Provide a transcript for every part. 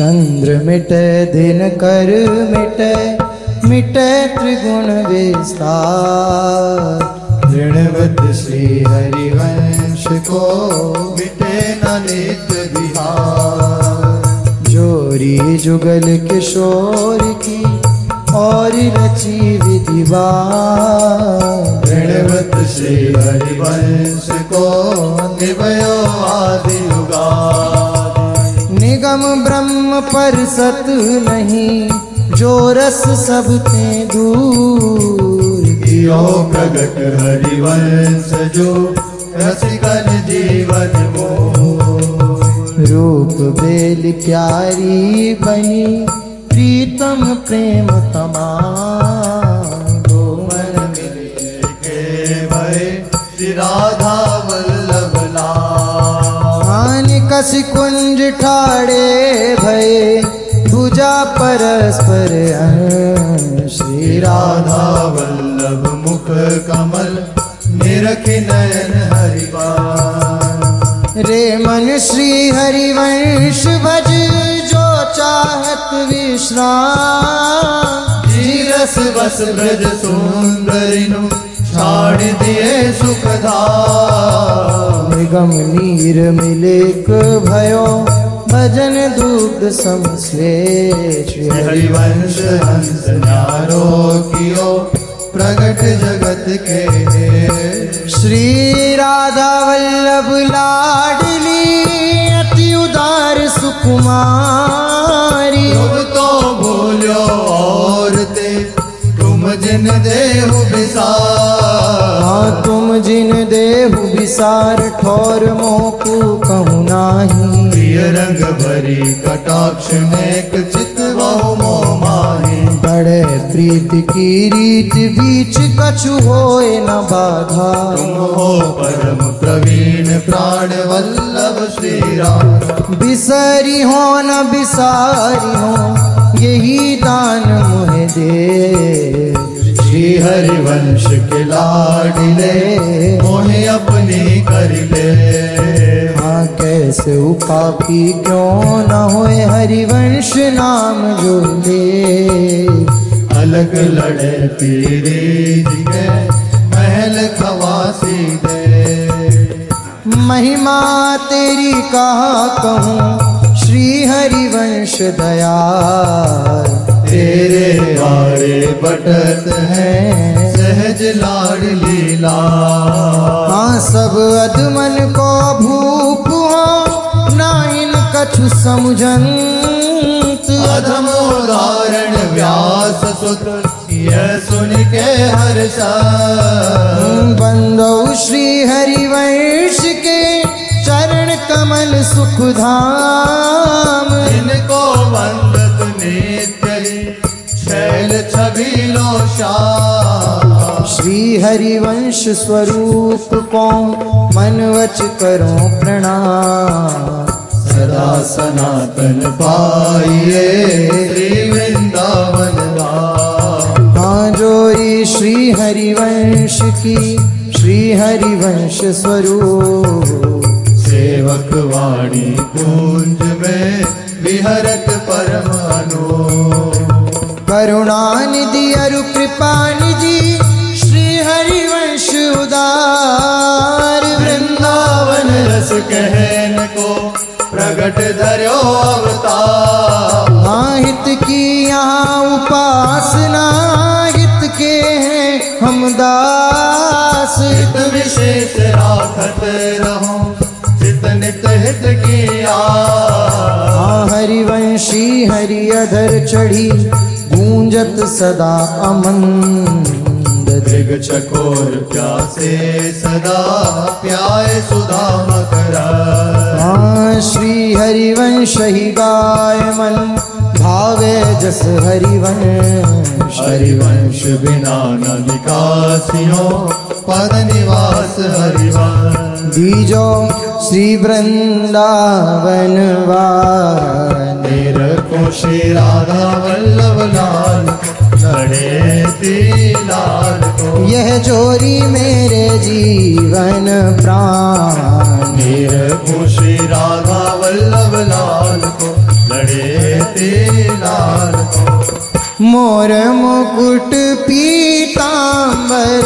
चंद्र मिटे दिन कर मिटे मिटे त्रिगुण विस्तार। ऋणवत श्री हरिवंश को मिटे न नित्य विहार। जोरी जुगल किशोर की और रची विधिवार। ऋणवत श्री हरिवंश को निभयो आदि ब्रह्म पर सत नहीं जो रस सब ते दूर। कियो प्रगट हरिवंश जो रसिकन जीवन मोह। रूप बेल प्यारी बनी प्रीतम प्रेम तमाम। कस कुंज ठाड़े भय, पूजा परस्पर। श्री राधा वल्लभ मुख कमल, निरख नयन रे मन श्री हरिवंश भज, जो चाहत विश्राम बस ब्रज सुंदरिनु, छाड़ दिए सुखधाम निगम नीर मिलेक भयो, भजन दुग्ध हरि हरिवंश हंस न्यारो कियो, प्रगट जगत के श्री राधा वल्लभ लाडली, अति उदार सुकुमारी। तो भूलो और ते तुम जिन देहु विसार देहु विसार ठोर मोकु कहूँ नाही। प्रिय रंग भरी कटाक्ष नेक चित बहु मोह माही। बड़े प्रीत की रीत बीच कछु होए न बाधा। तुम हो परम प्रवीण प्राण वल्लभ श्री राम बिसरी हो न बिसारी हो यही दान मुहे दे। हरिवंश के लाडले मोहे अपनी कर ले हाँ कैसे उपापी क्यों न होए हरिवंश नाम जो ले अलग लड़े तेरे जिगे महल खवासी दे महिमा तेरी कहा कहूँ श्री हरिवंश दया तेरे बारे बटत है सहज लाड लीला। हाँ सब अदमन को भूप हो ना इन कछु समझंत। अधम उदाहरण व्यास सुत यह सुन के हर्षा बंदो श्री हरि हरिवंश के चरण कमल सुख धाम इनको वंदत नित्य ही शैल छबीलो शाह श्री हरिवंश स्वरूप को मन वच करो प्रणाम। सदा सनातन पाइए वृंदावन हाँ जोरी श्री हरिवंश की श्री हरिवंश स्वरूप। सेवक वाणी कुंज में विहरत परमानु करुणानिधि अरु कृपानिधि कहन को प्रगट अवतार हाँ हित की यहाँ उपासना हित के हैं हम दास। हित विशेष राखत रहो चित नित हित किया हाँ हरिवंशी हरि अधर चढ़ी गूंजत सदा अमन। दृग चकोर प्यासे सदा प्याय सुधा ही मन भावे जस हरिवन हरिवंश बिना न निकासियों पद निवास हरिवंश। बीजो श्री वृंदावन वान। निरखो श्री राधा वल्लभ लाल लाल को। यह जोरी मेरे जीवन प्राण। निरखो श्री राधा लाल को लड़े लाल को। मोर मुकुट पीतांबर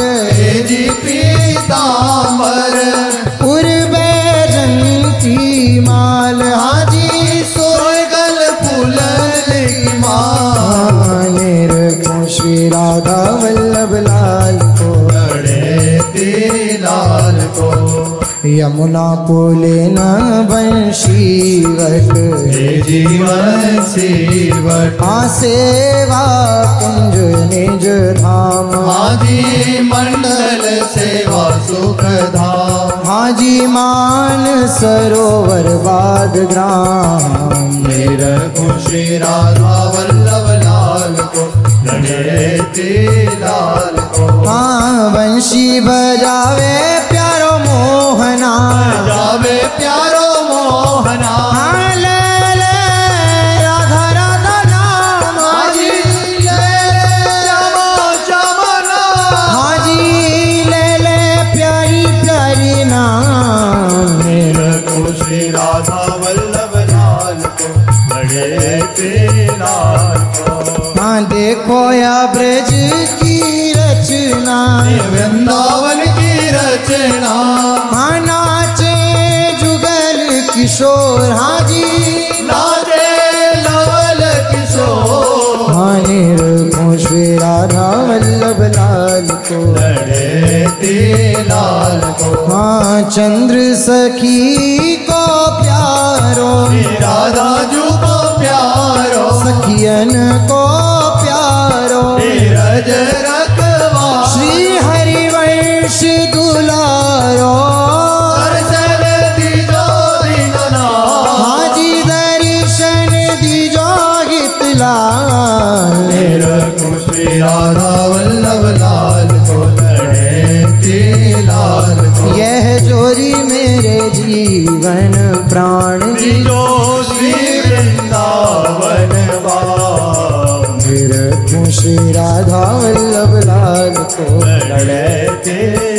यमुना पुले न बंशीवट हे जीवन सीवट हाँ सेवा कुंज निज धाम। आदि मंडल सेवा सुख धाम। हाजी मान सरोवर बाद ग्राम। मेरा खुशी राधा वल्लभ लाल को लाल को। हाँ बंशी बजावे प्यारो मोहना जावे प्यारो हाँ देखो या ब्रज की रचना। वृंदावन की रचना। हाँ नाचे जुगल किशोर हाजी। नाचे लवल किशोर। हाँ निरखूं श्री राधा वल्लभ लाल को। लाल को। हाँ चंद्र सखी सखियन को प्यारो। धीरज रखवा श्री हरिवंश दुलारो। हाजी दर्शन दीजो हित लाल मेरा खुशी राधा वल्लभ लाल लाल यह जोरी मेरे जीवन प्राण जी दीजो श्री राधा वल्लभ लाल को लड़े लाल